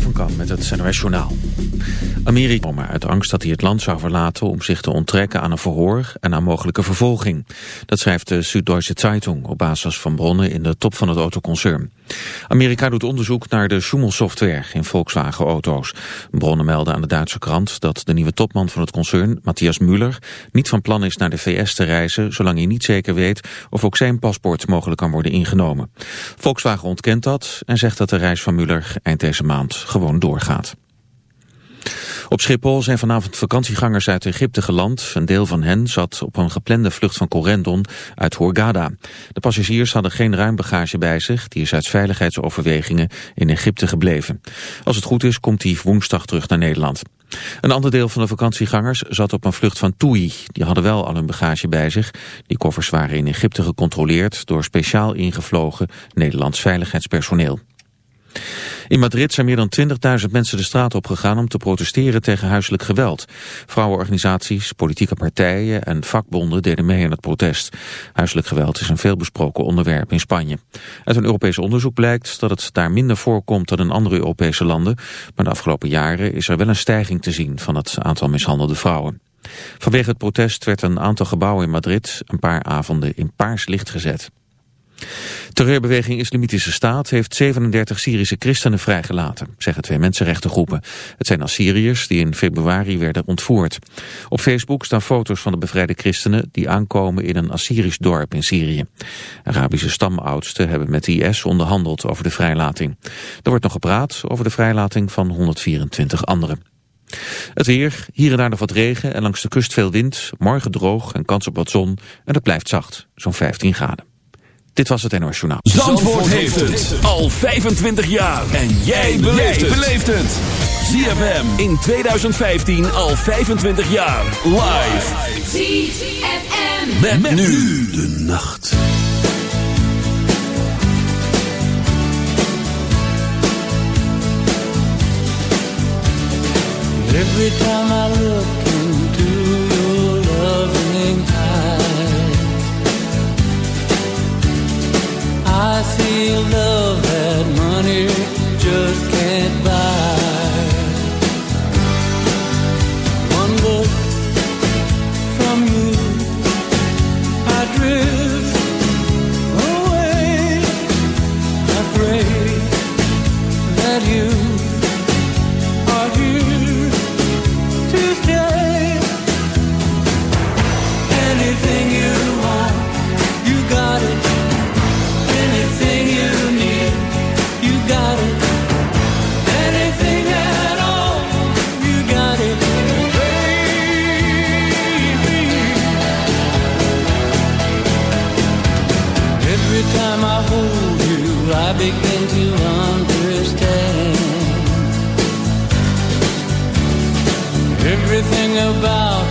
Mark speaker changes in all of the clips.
Speaker 1: Van Kamp met het NOS Journaal. Amerika uit angst dat hij het land zou verlaten om zich te onttrekken aan een verhoor en aan mogelijke vervolging. Dat schrijft de Süddeutsche Zeitung op basis van bronnen in de top van het autoconcern. Amerika doet onderzoek naar de Schumel-software in Volkswagen-auto's. Bronnen melden aan de Duitse krant dat de nieuwe topman van het concern, Matthias Müller, niet van plan is naar de VS te reizen, zolang hij niet zeker weet of ook zijn paspoort mogelijk kan worden ingenomen. Volkswagen ontkent dat en zegt dat de reis van Müller eind deze maand gewoon doorgaat. Op Schiphol zijn vanavond vakantiegangers uit Egypte geland. Een deel van hen zat op een geplande vlucht van Corendon uit Hurghada. De passagiers hadden geen ruim bagage bij zich. Die is uit veiligheidsoverwegingen in Egypte gebleven. Als het goed is, komt hij woensdag terug naar Nederland. Een ander deel van de vakantiegangers zat op een vlucht van Toei. Die hadden wel al hun bagage bij zich. Die koffers waren in Egypte gecontroleerd door speciaal ingevlogen Nederlands veiligheidspersoneel. In Madrid zijn meer dan 20.000 mensen de straat opgegaan om te protesteren tegen huiselijk geweld. Vrouwenorganisaties, politieke partijen en vakbonden deden mee aan het protest. Huiselijk geweld is een veelbesproken onderwerp in Spanje. Uit een Europees onderzoek blijkt dat het daar minder voorkomt dan in andere Europese landen. Maar de afgelopen jaren is er wel een stijging te zien van het aantal mishandelde vrouwen. Vanwege het protest werd een aantal gebouwen in Madrid een paar avonden in paars licht gezet. Terreurbeweging Islamitische Staat heeft 37 Syrische christenen vrijgelaten, zeggen twee mensenrechtengroepen. Het zijn Assyriërs die in februari werden ontvoerd. Op Facebook staan foto's van de bevrijde christenen die aankomen in een Assyrisch dorp in Syrië. Arabische stamoudsten hebben met IS onderhandeld over de vrijlating. Er wordt nog gepraat over de vrijlating van 124 anderen. Het weer, hier en daar nog wat regen en langs de kust veel wind. Morgen droog en kans op wat zon en het blijft zacht, zo'n 15 graden. Dit was het NOS Journaal.
Speaker 2: Zandvoort, heeft het al 25 jaar. En jij beleeft het. ZFM in 2015 al 25 jaar. Live. ZFM. Met, met nu de nacht.
Speaker 3: Every time I look I see love that money just can't buy. About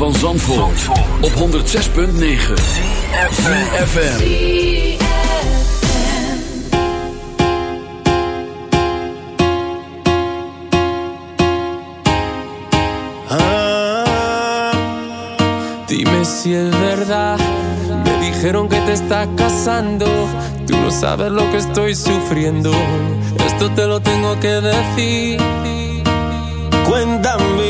Speaker 2: van Zandvoort, op 106.9 CFFM
Speaker 4: ah, Dime si es verdad. Me dijeron que te estás casando. Tú no sabes lo que estoy sufriendo. Esto te lo tengo que decir.
Speaker 5: Cuéntame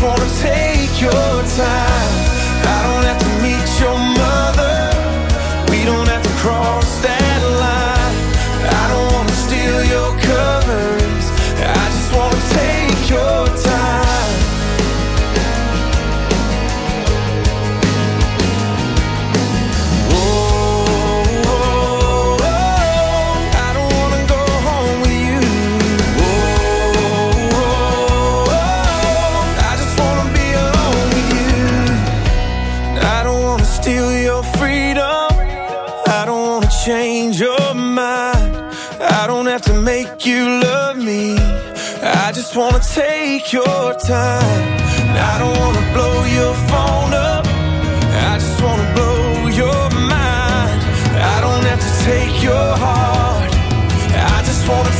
Speaker 6: just wanna take your time. I don't have to meet your mother. We don't have to cross take your time. I don't wanna blow your phone up. I just wanna blow your mind. I don't have to take your heart. I just wanna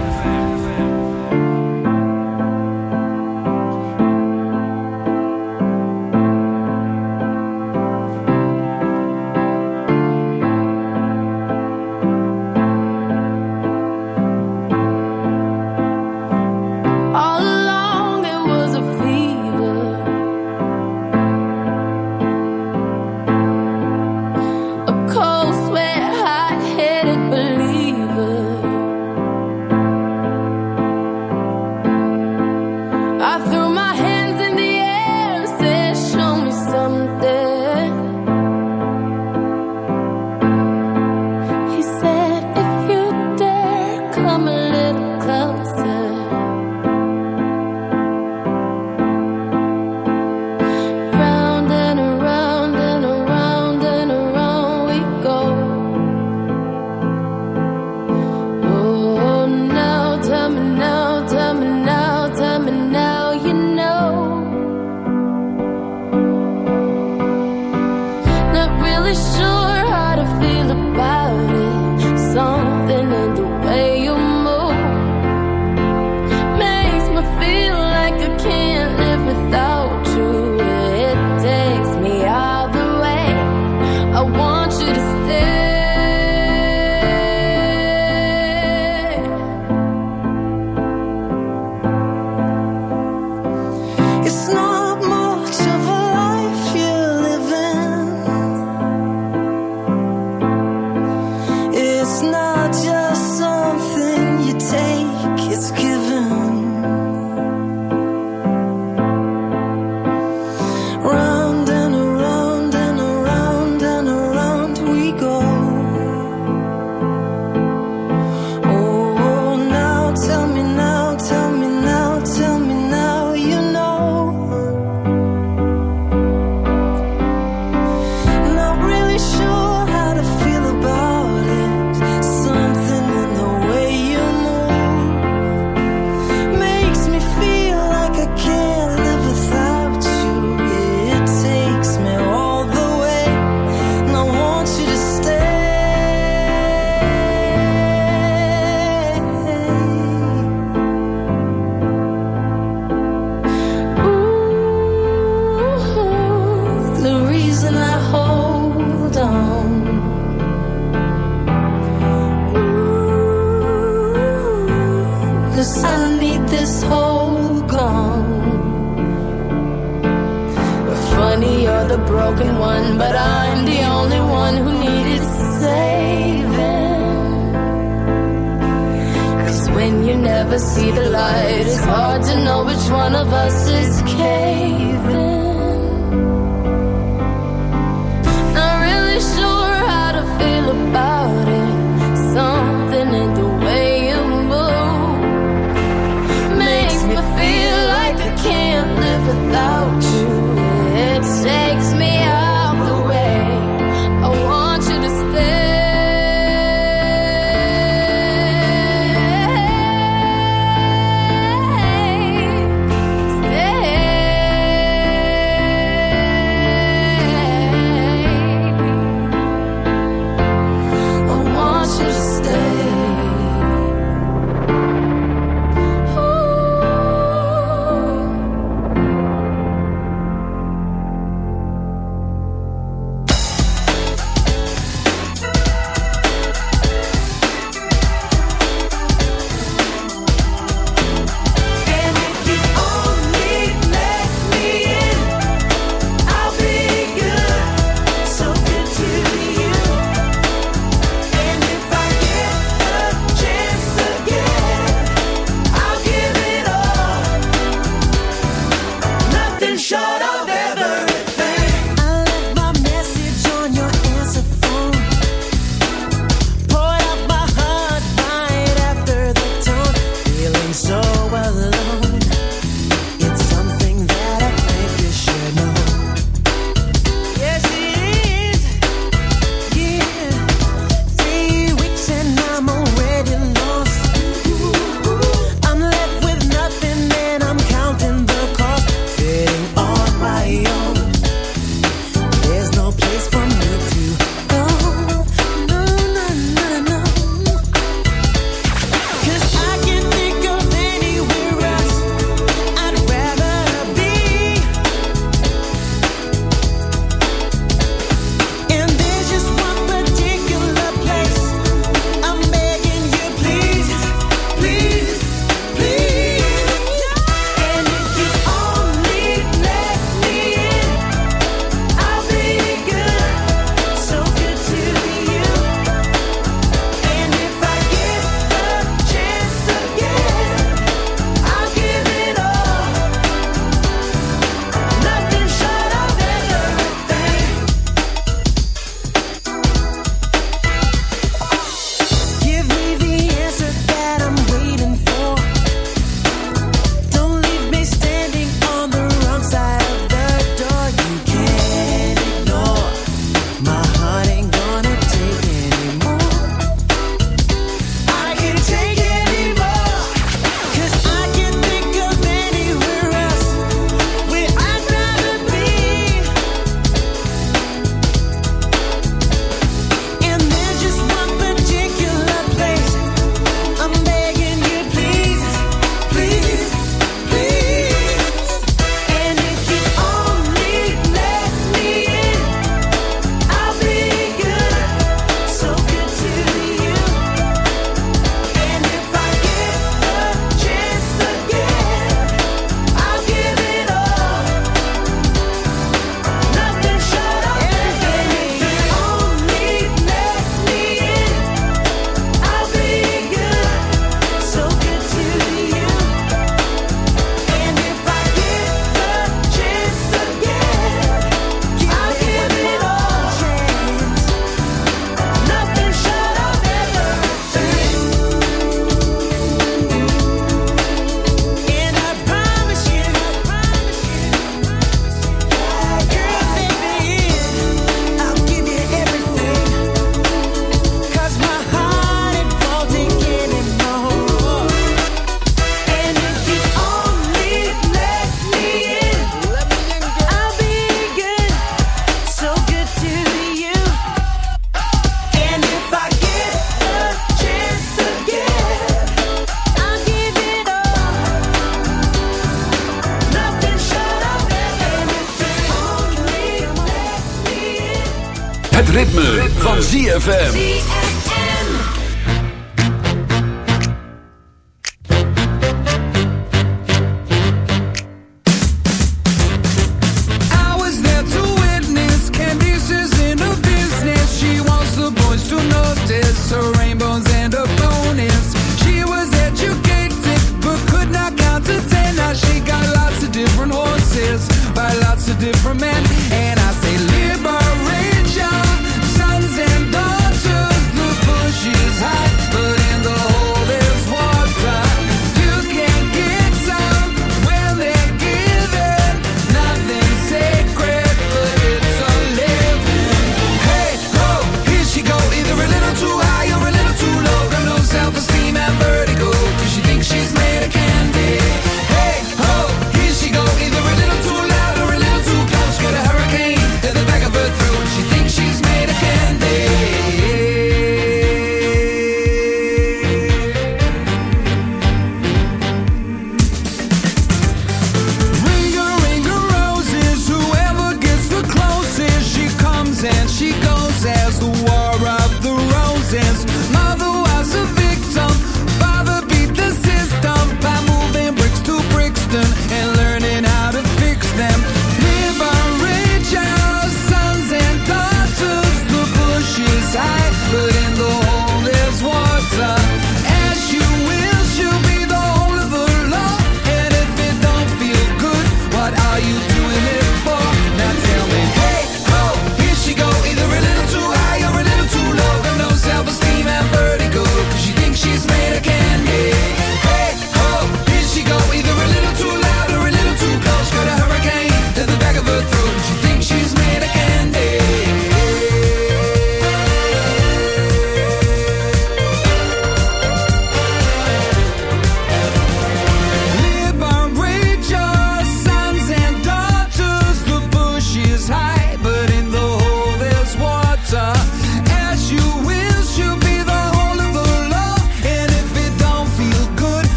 Speaker 7: just escape